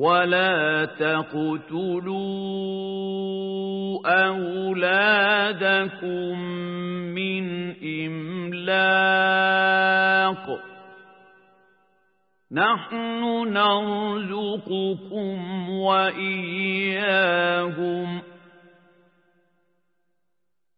ولا تقتلوا أولادكم من إملاق نحن نرزقكم وإياهم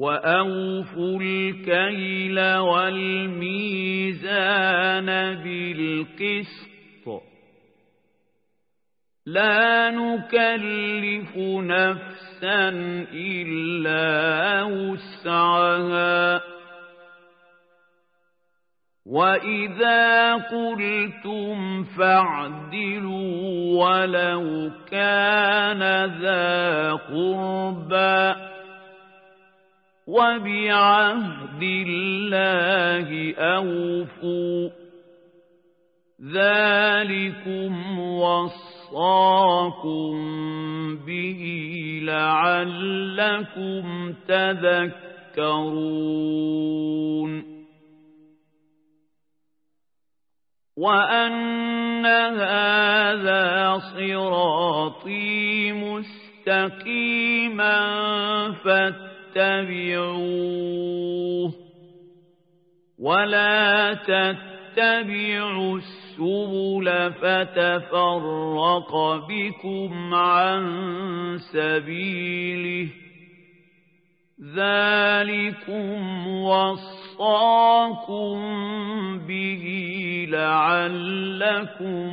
وأوفوا الكيل والميزان بالقسط لا نكلف نفسا إلا وسعها وإذا قلتم فاعدلوا ولو كان ذا قربى وبعهد الله أوفوا. ذلكم وَصَّاكُم بِهِ لَعَلَّكُمْ تَذَكَّرُونَ. وَأَنَّ هَذَا صِرَاطِي مُسْتَقِيمًا فَاتَّبِعُوهُ وَلَا تَتَّبِعُوا السبل فتفرق بكم عن سبيله ذلكم وصاكم به لعلكم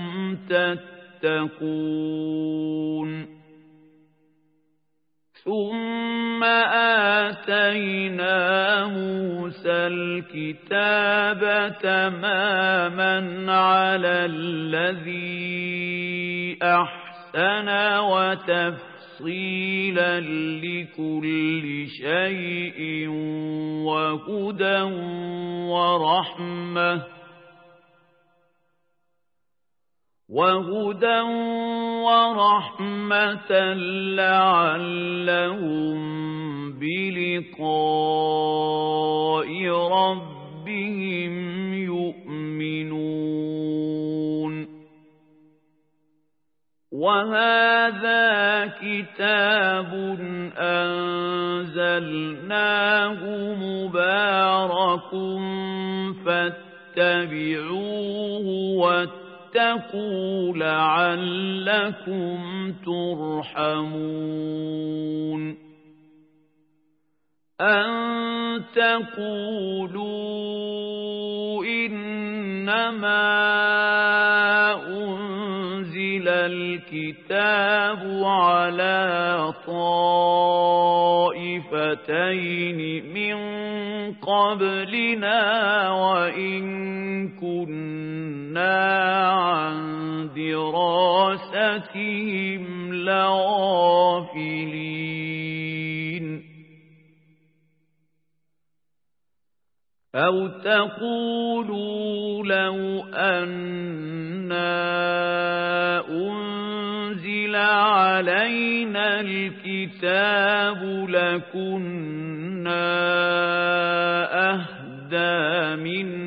تتقون ثم آتينا موسى الكتاب تماما على الذي أحسن وتفصيلا لكل شيء وهدى ورحمة. وهدى ورحمة لعلهم بلقاء ربهم يؤمنون وهذا كتاب أنزلناه مبارك فاتبعوه واتبعوه واتقوا لعلكم ترحمون أن تقولوا إنما أنزل الكتاب على طائفتين من قبلنا وإن كنا عن دراستهم لغافلين أو تقولوا لو أنا أنزل علينا الكتاب لكنا أهدى منهم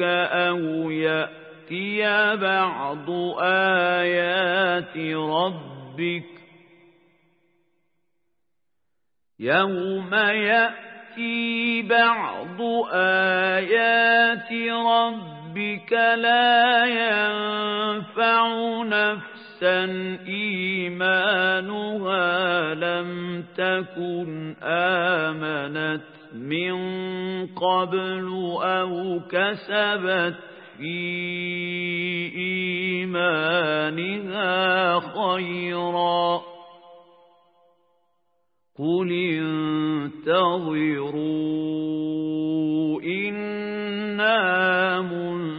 ربك أو يأتي بعض آيات ربك يوم يأتي بعض آيات ربك لا ينفع نفسا إيمانها لم تكن آمنت من قبل أو كسبت في إيمانها خيرا. قل انتظروا إنا منتظرون.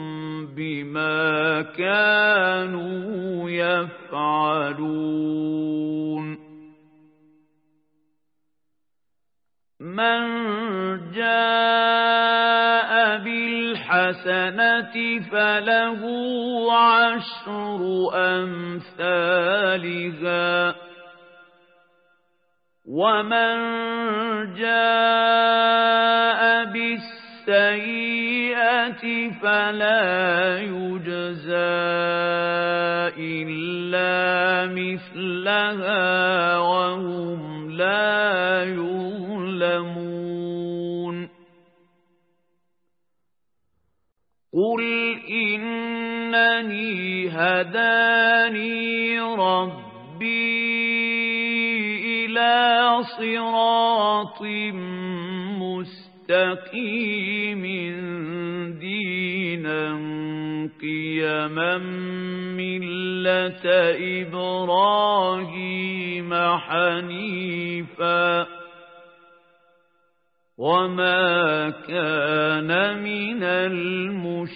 بما كانوا يفعلون من جاء بالحسنة فله عشر أمثالها ومن جاء بالسيئة السيئة فلا يجزى إلا مثلها وهم لا يظلمون. قل إنني هداني ربي إلى صراط مستقيم دينا قيما ملة إبراهيم حنيفا وما كان من المشركين.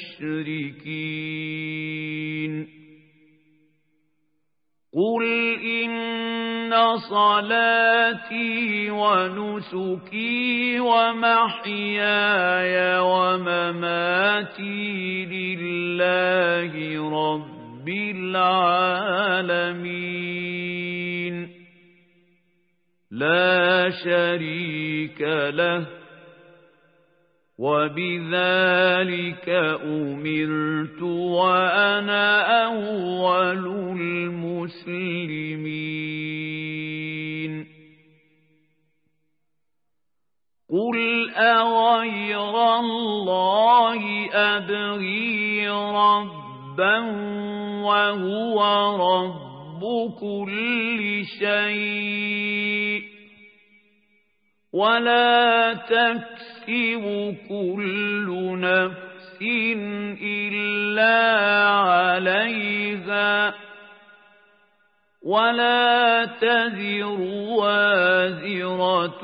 قل صلاتي ونسكي ومحياي ومماتي لله رب العالمين. لا شريك له. وبذلك أمرت وأنا أول المسلمين. قل أغير الله أبغي ربا وهو رب كل شيء ولا تكسب كل نفس إلا عليها ولا تذر وازرة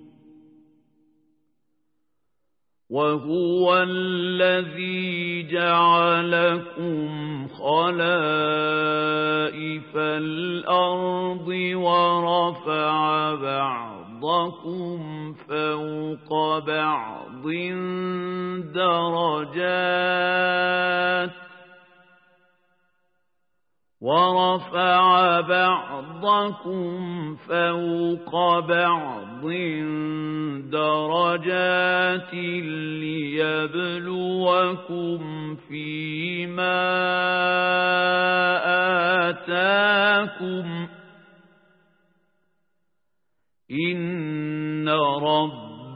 وهو الذي جعلكم خلائف الأرض ورفع بعضكم فوق بعض درجات ورفع بعضكم فوق بعض درجات ليبلوكم فيما آتاكم إن